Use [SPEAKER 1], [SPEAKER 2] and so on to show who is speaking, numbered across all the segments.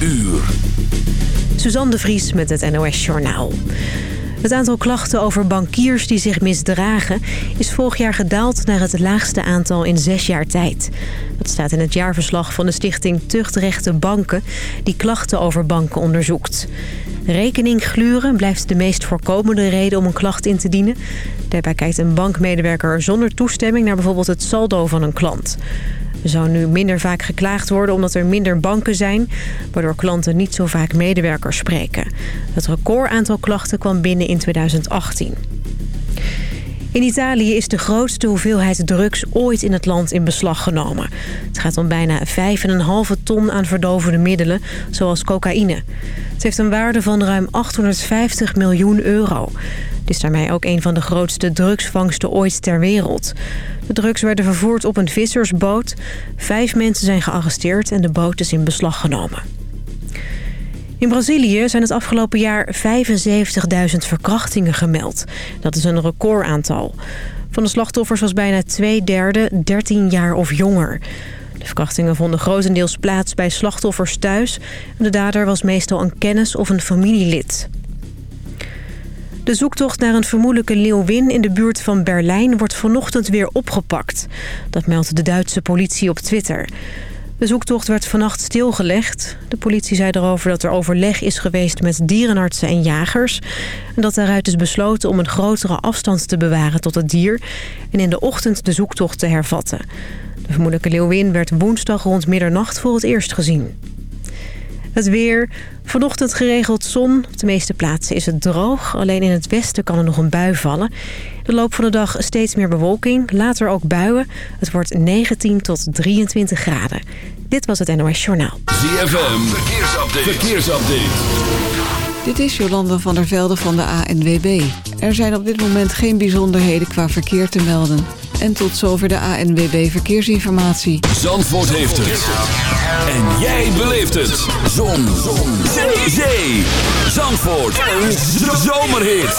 [SPEAKER 1] uur.
[SPEAKER 2] Suzanne de Vries met het NOS Journaal. Het aantal klachten over bankiers die zich misdragen... is vorig jaar gedaald naar het laagste aantal in zes jaar tijd. Dat staat in het jaarverslag van de stichting Tuchtrechte Banken... die klachten over banken onderzoekt. Rekening gluren blijft de meest voorkomende reden om een klacht in te dienen. Daarbij kijkt een bankmedewerker zonder toestemming... naar bijvoorbeeld het saldo van een klant. Er zou nu minder vaak geklaagd worden omdat er minder banken zijn... waardoor klanten niet zo vaak medewerkers spreken. Het recordaantal klachten kwam binnen in 2018. In Italië is de grootste hoeveelheid drugs ooit in het land in beslag genomen. Het gaat om bijna 5,5 ton aan verdovende middelen, zoals cocaïne. Het heeft een waarde van ruim 850 miljoen euro. Het is daarmee ook een van de grootste drugsvangsten ooit ter wereld. De drugs werden vervoerd op een vissersboot. Vijf mensen zijn gearresteerd en de boot is in beslag genomen. In Brazilië zijn het afgelopen jaar 75.000 verkrachtingen gemeld. Dat is een recordaantal. Van de slachtoffers was bijna twee derde 13 jaar of jonger. De verkrachtingen vonden grotendeels plaats bij slachtoffers thuis. De dader was meestal een kennis of een familielid. De zoektocht naar een vermoedelijke leeuwin in de buurt van Berlijn wordt vanochtend weer opgepakt. Dat meldt de Duitse politie op Twitter. De zoektocht werd vannacht stilgelegd. De politie zei erover dat er overleg is geweest met dierenartsen en jagers. En dat daaruit is besloten om een grotere afstand te bewaren tot het dier... en in de ochtend de zoektocht te hervatten. De vermoedelijke leeuwin werd woensdag rond middernacht voor het eerst gezien. Het weer. Vanochtend geregeld zon. Op de meeste plaatsen is het droog. Alleen in het westen kan er nog een bui vallen. De loop van de dag steeds meer bewolking. Later ook buien. Het wordt 19 tot 23 graden. Dit was het NOS Journaal.
[SPEAKER 1] ZFM. Verkeersupdate. Verkeersupdate.
[SPEAKER 3] Dit is Jolanda van der Velde van de ANWB. Er zijn op dit moment geen bijzonderheden qua verkeer te melden. En tot zover de ANWB Verkeersinformatie.
[SPEAKER 1] Zandvoort heeft het. En jij beleeft het. Zon. Zon. Zee. Zee. Zandvoort. Een zomerhit.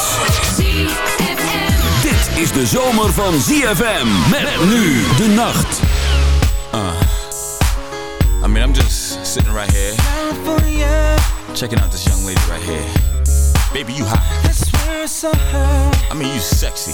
[SPEAKER 1] Dit is de zomer van ZFM. Met nu de nacht.
[SPEAKER 4] Uh, I mean, I'm just sitting right here. Checking out this young lady right here. Baby, you hot. I mean, you sexy.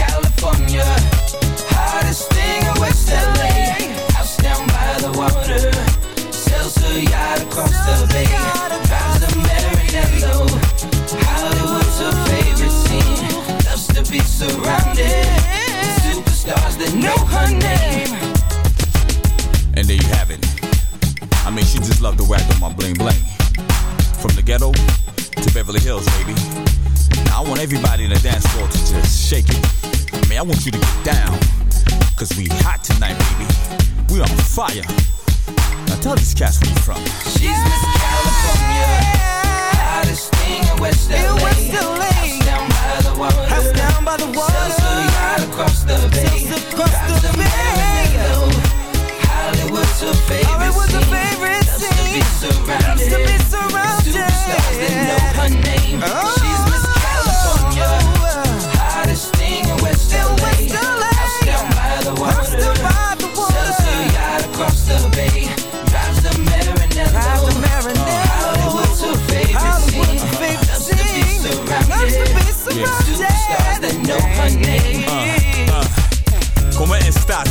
[SPEAKER 5] hottest thing in West LA. House down by the water. Sells her yacht across the bay. Drives a Maranello. Hollywood's her favorite scene. Loves to be surrounded with superstars that know her name.
[SPEAKER 4] And there you have it. I mean, she just loved the way I do my bling bling. From the ghetto to Beverly Hills, baby. Now I want everybody in the dance floor to just shake it. I mean, I want you to get down Cause we hot tonight, baby. We on fire. Now tell these cats where you from.
[SPEAKER 6] She's Miss California. Hottest thing in West LA.
[SPEAKER 7] In West LA.
[SPEAKER 6] House down by the water.
[SPEAKER 7] House down by the water.
[SPEAKER 6] Sells her yacht across the bay.
[SPEAKER 7] Sells across
[SPEAKER 6] Drives
[SPEAKER 7] the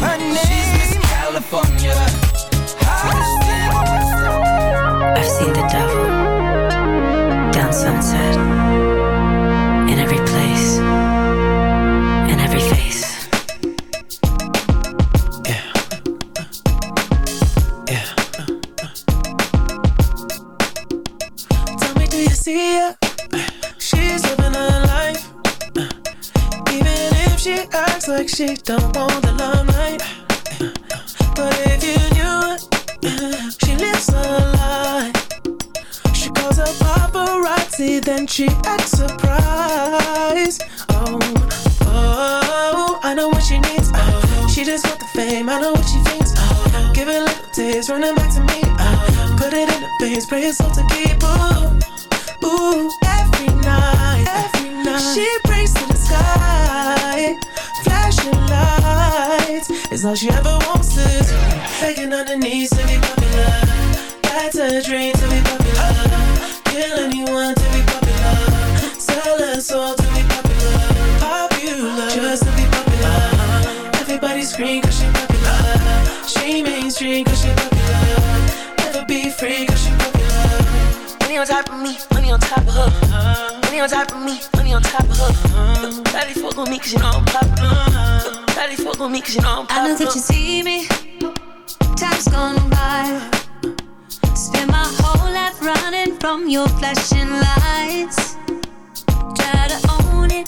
[SPEAKER 6] Her name. California.
[SPEAKER 8] I've seen the devil down sunset in every place, in every face.
[SPEAKER 7] Tell me, do you see her? She's living her life. Even if she acts like she don't want Her soul to be popular. Popular, just to be popular. Everybody scream cause she popular. She mainstream cause she popular. Never be free cause she popular.
[SPEAKER 9] Money on top of me, money on top of her. Money on top of me, money on top of her. Daddy fuck on me cause you know I'm popular. Daddy fuck on me cause you know I'm popular
[SPEAKER 10] I know that you see me. Time's gone by. Spend my whole life running from your flashing lights. Running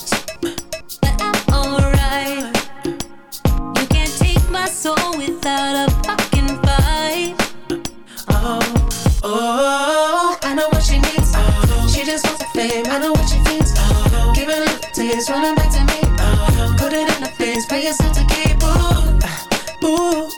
[SPEAKER 7] oh, oh, oh, back to me. Oh, put it in the face, pay yourself to keep. Ooh, ooh,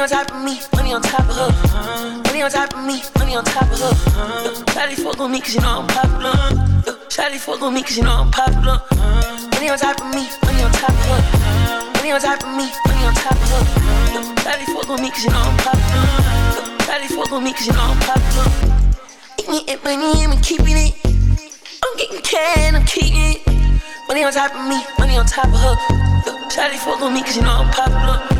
[SPEAKER 9] Money on top of me, money on top of her. Money on top of me, money on top of her. Daddy fuck on me cause you know I'm popular. Daddy fuck on me cause you know I'm popular. Money on top of me, money on top of her. Money on top of me, money on top of her. Daddy fuck on me cause you know I'm popular. Daddy fuck on me cause you know I'm popular. Eating it, money, I'm keeping it. I'm getting can, I'm keeping it. Money on top of me, money on top of her. Shawty fuck on me cause you know I'm popular.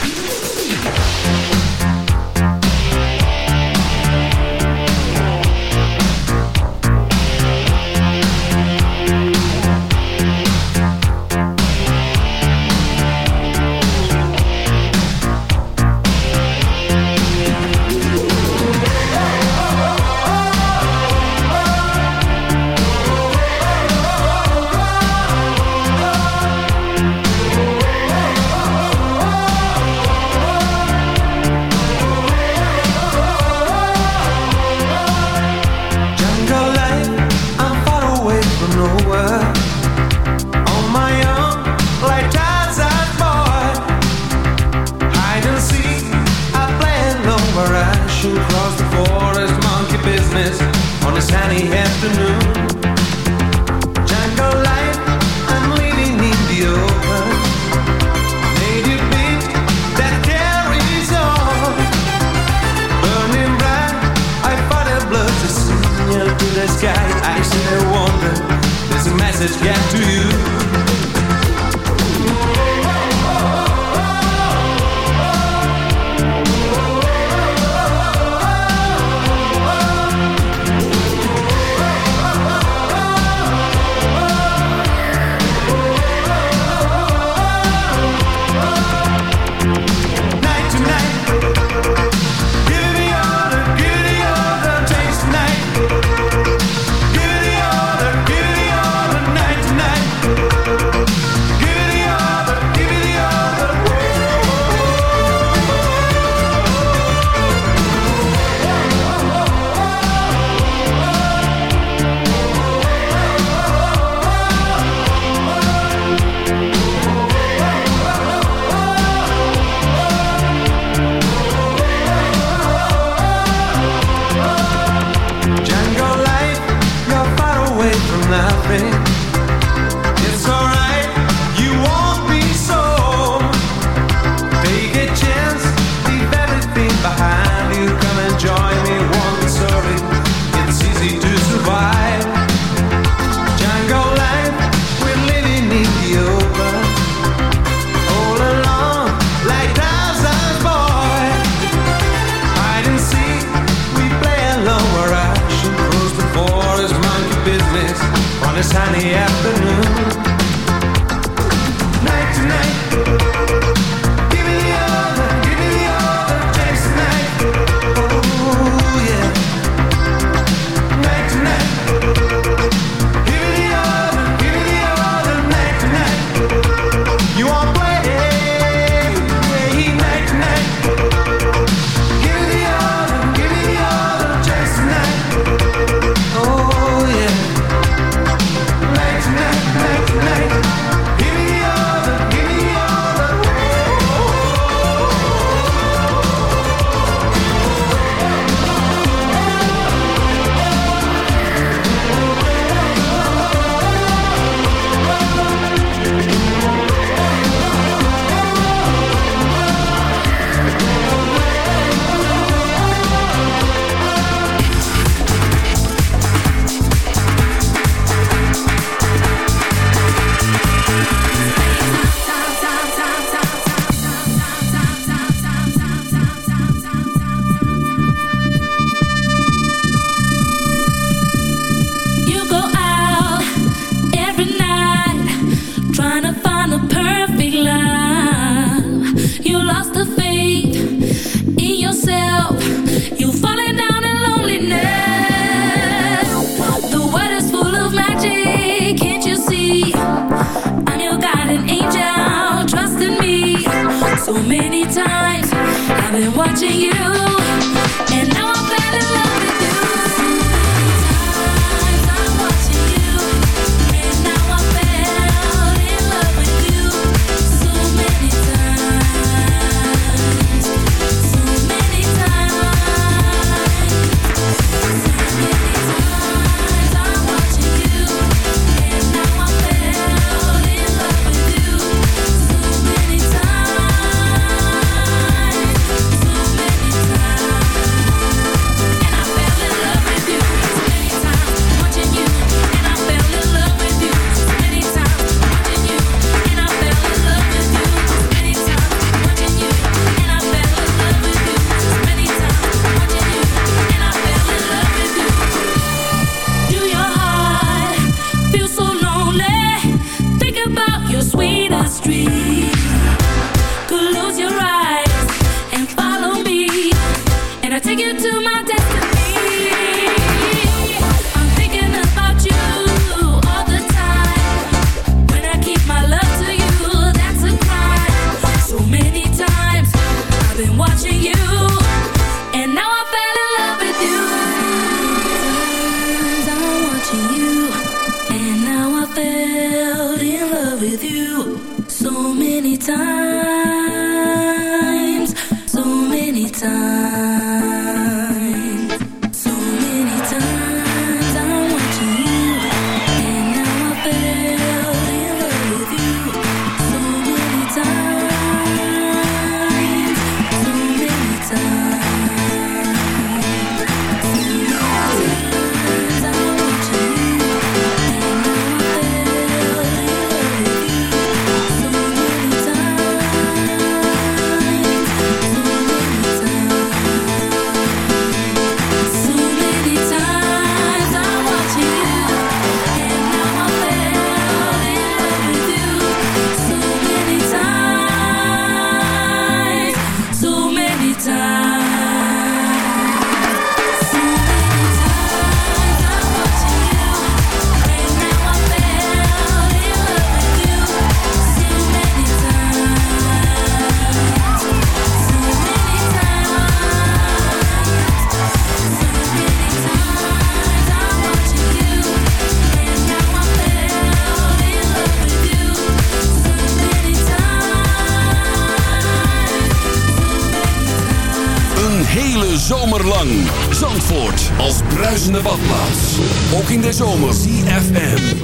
[SPEAKER 1] lang. Zandvoort als bruisende badplaats. Ook in de zomer. CFM.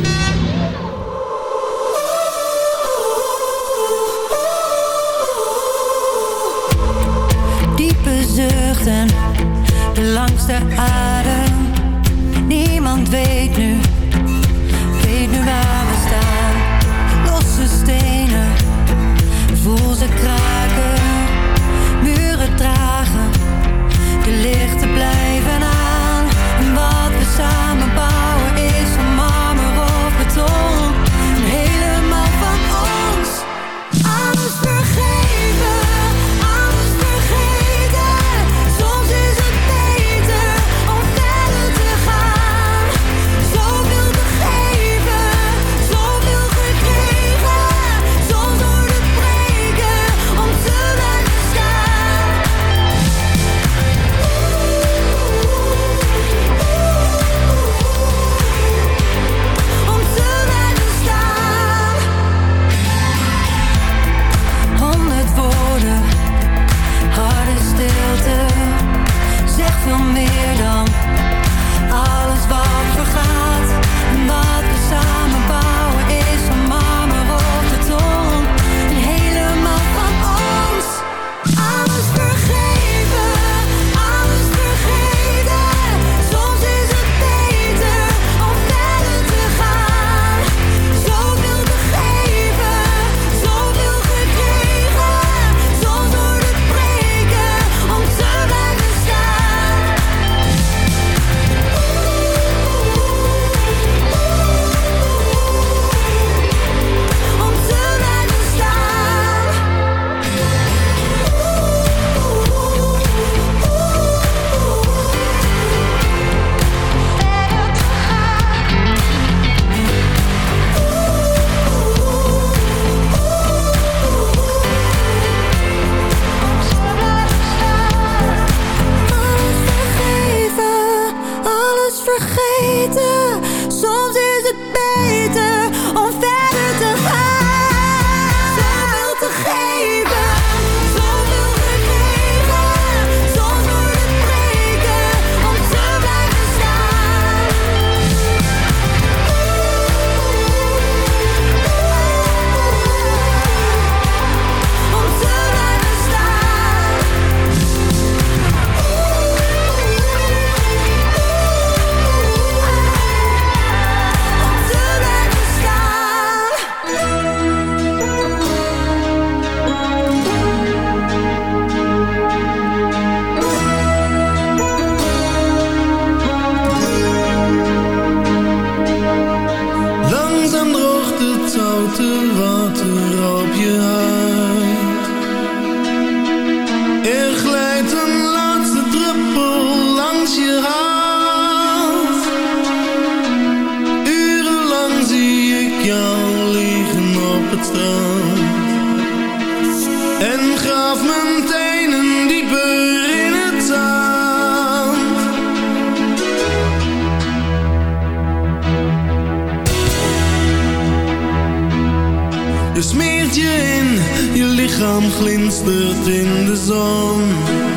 [SPEAKER 11] Diepe zuchten, de langste adem. Niemand weet nu, weet nu waar we staan. Losse stenen, voel ze kraken.
[SPEAKER 10] blij je in,
[SPEAKER 12] je lichaam glinstert in de zon.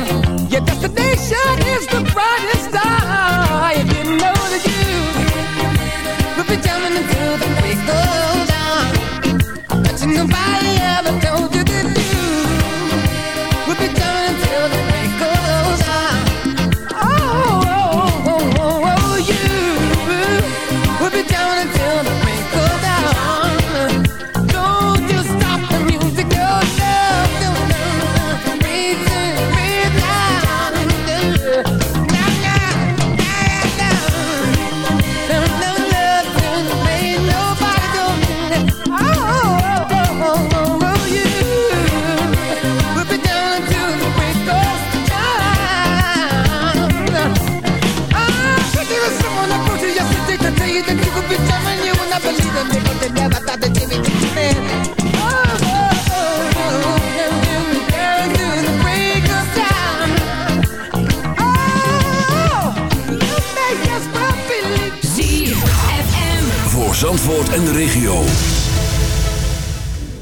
[SPEAKER 13] live. Your
[SPEAKER 14] destination is the brightest star.
[SPEAKER 1] de regio.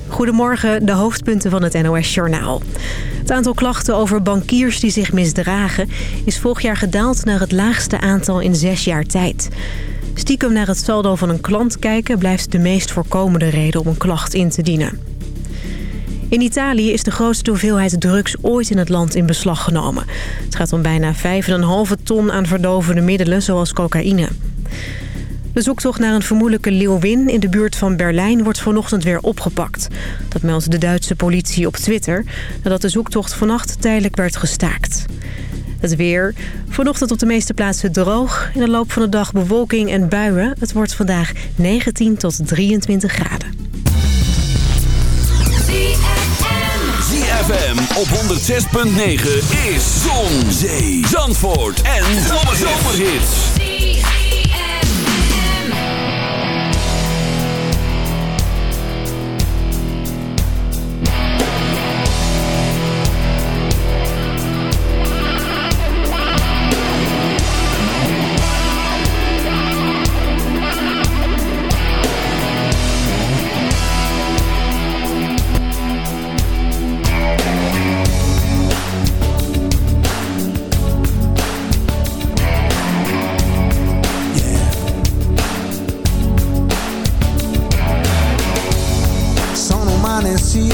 [SPEAKER 2] Goedemorgen, de hoofdpunten van het NOS-journaal. Het aantal klachten over bankiers die zich misdragen... is vorig jaar gedaald naar het laagste aantal in zes jaar tijd. Stiekem naar het saldo van een klant kijken... blijft de meest voorkomende reden om een klacht in te dienen. In Italië is de grootste hoeveelheid drugs ooit in het land in beslag genomen. Het gaat om bijna 5,5 ton aan verdovende middelen, zoals cocaïne. De zoektocht naar een vermoedelijke leeuwin in de buurt van Berlijn wordt vanochtend weer opgepakt. Dat meldt de Duitse politie op Twitter nadat de zoektocht vannacht tijdelijk werd gestaakt. Het weer. Vanochtend op de meeste plaatsen droog. In de loop van de dag bewolking en buien. Het wordt vandaag 19 tot 23 graden.
[SPEAKER 1] ZFM op 106.9 is Zon, Zee, Zandvoort en Zomerhits.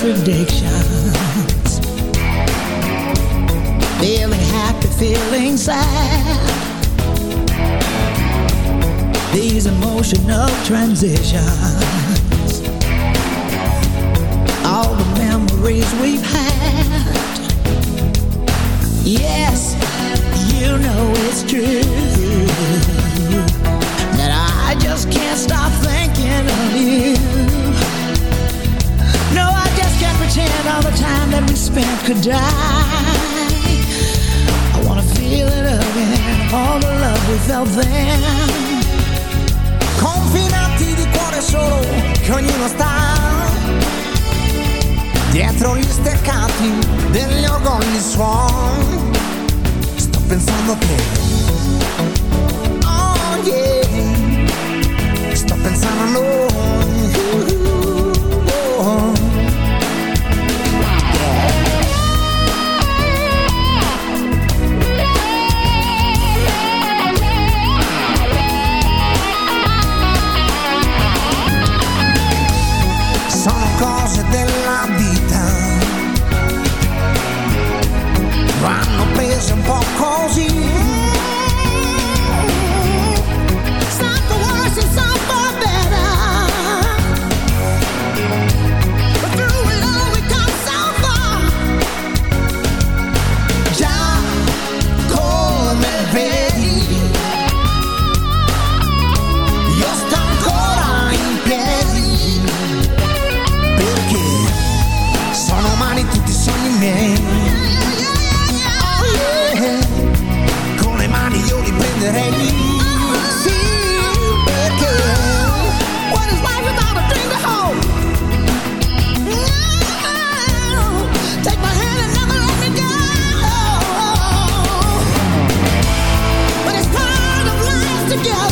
[SPEAKER 15] Contradictions. Feeling happy, feeling sad. These emotional transitions.
[SPEAKER 16] Steccati degli orgogli suoi Sto pensando a te. Oh yeah. Sto pensando a noi Yeah.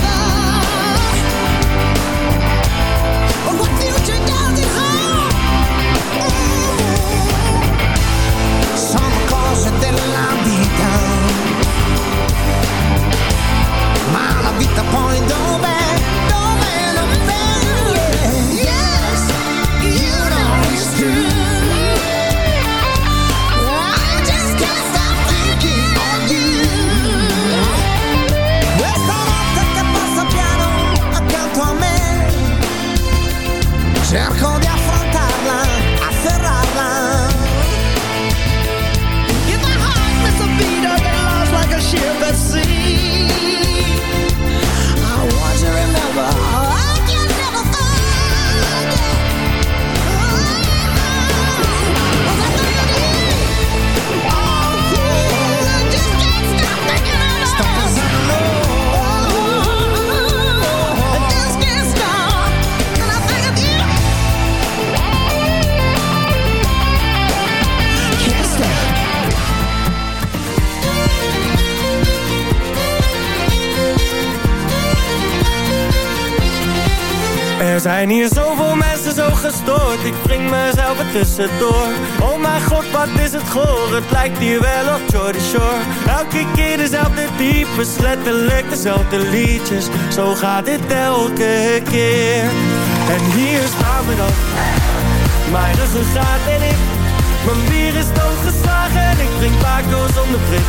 [SPEAKER 15] Oh
[SPEAKER 6] mijn god, wat is het goor? Het lijkt hier wel op Jordy Shore. Elke keer dezelfde types Letterlijk dezelfde liedjes. Zo gaat dit elke keer. En hier staan we dan. Mijn ruggengraat en ik. Mijn bier is doodgeslagen En ik drink Paco zonder prik.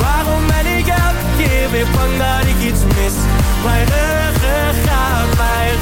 [SPEAKER 6] Waarom ben ik elke keer weer bang dat ik iets mis? Mijn ruggengraat, mijn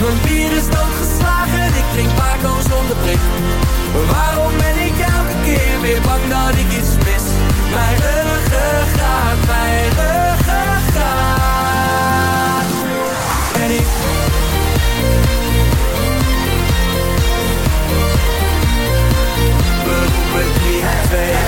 [SPEAKER 6] Mijn bier is doodgeslagen Ik drink Paco zonder prik. Waarom ben ik elke keer weer bang dat ik iets mis? Mijn ruggengraat, mijn ruggengraat. En ik roepen 3, 2,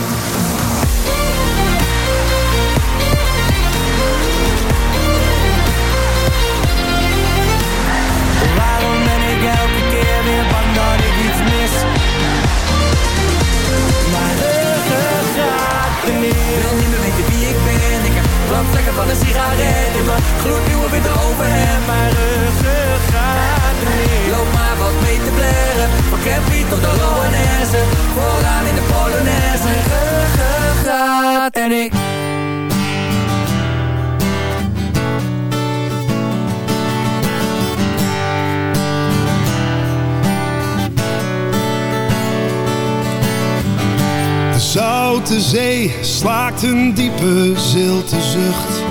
[SPEAKER 17] van een sigaret in mijn gloednieuwe witte overhemd.
[SPEAKER 6] Mijn ruggengraat remix
[SPEAKER 17] Loop maar wat mee te blaren. Van Campy tot de Loanesse Vooraan in de Polonaise.
[SPEAKER 6] Ruggengraat en ik
[SPEAKER 12] De zoute zee slaakt een diepe zilte zucht.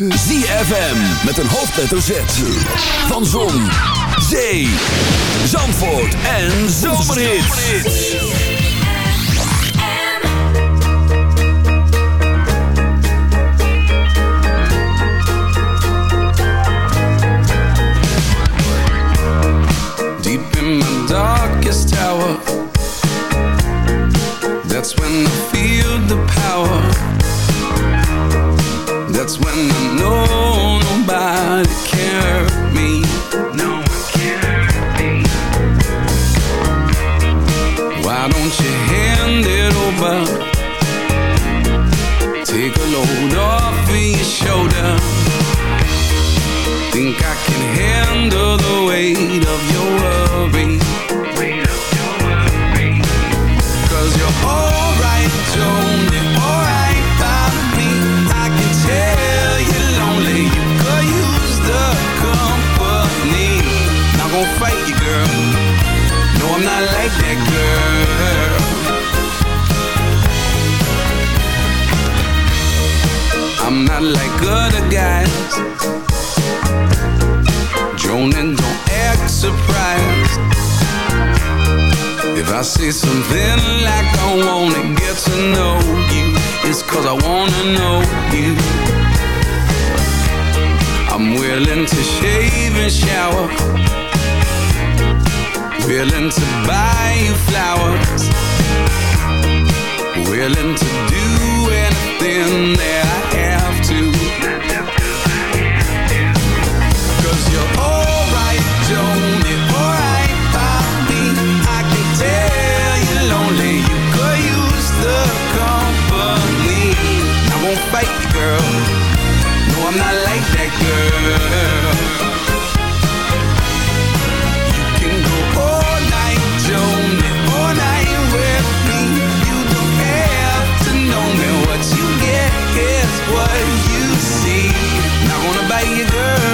[SPEAKER 12] maken.
[SPEAKER 1] ZFM met een hoofdletter Z. Van Zon, Zee, Zandvoort en Zomerhits.
[SPEAKER 5] Deep in my darkest tower That's when I feel the power That's when I know nobody can that girl I'm not like other guys. Joan don't act surprised. If I say something like I wanna get to know you It's cause I wanna know you. I'm willing to shave and shower Willing to buy you flowers. Willing to do anything that your girl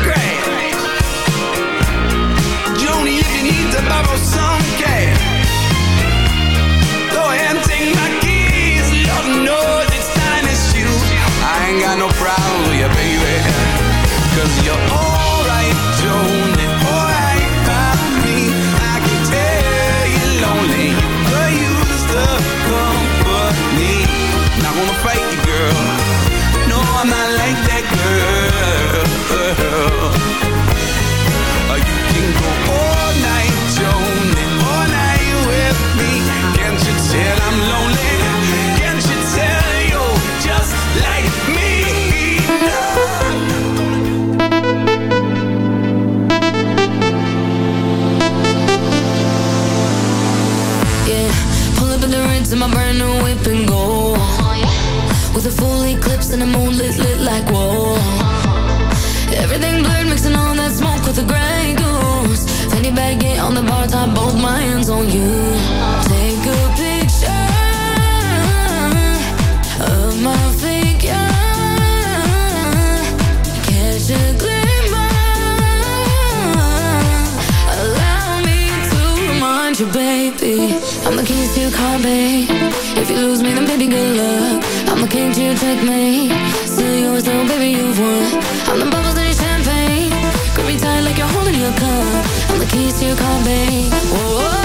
[SPEAKER 5] got no problem with you, baby. Cause you're alright, Joni, alright by me. I can tell you're lonely. You could use the company. Not gonna fight you, girl. No, I'm not like that girl.
[SPEAKER 18] The moon lit, lit like whoa. Everything blurred, mixing all that smoke with the gray goose. Fanny baggy on the bar top, both my hands on you. Checkmate. Still yours, though, baby, you've won. I'm the bubbles in your champagne. Grip me tight like you're holding your cup. I'm the keys to your car, babe. Whoa.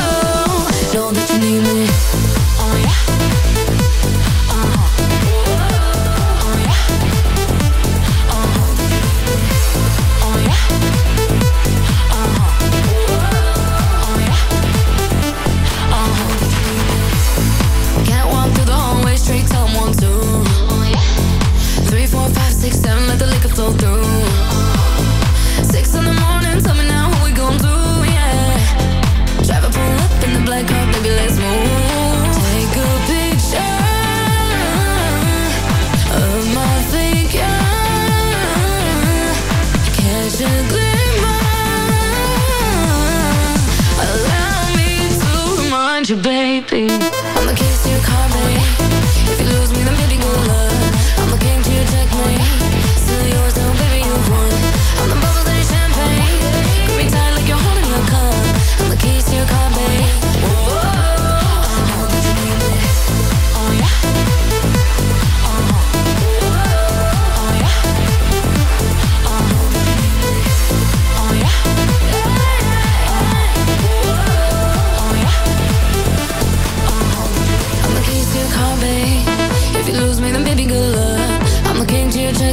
[SPEAKER 18] see.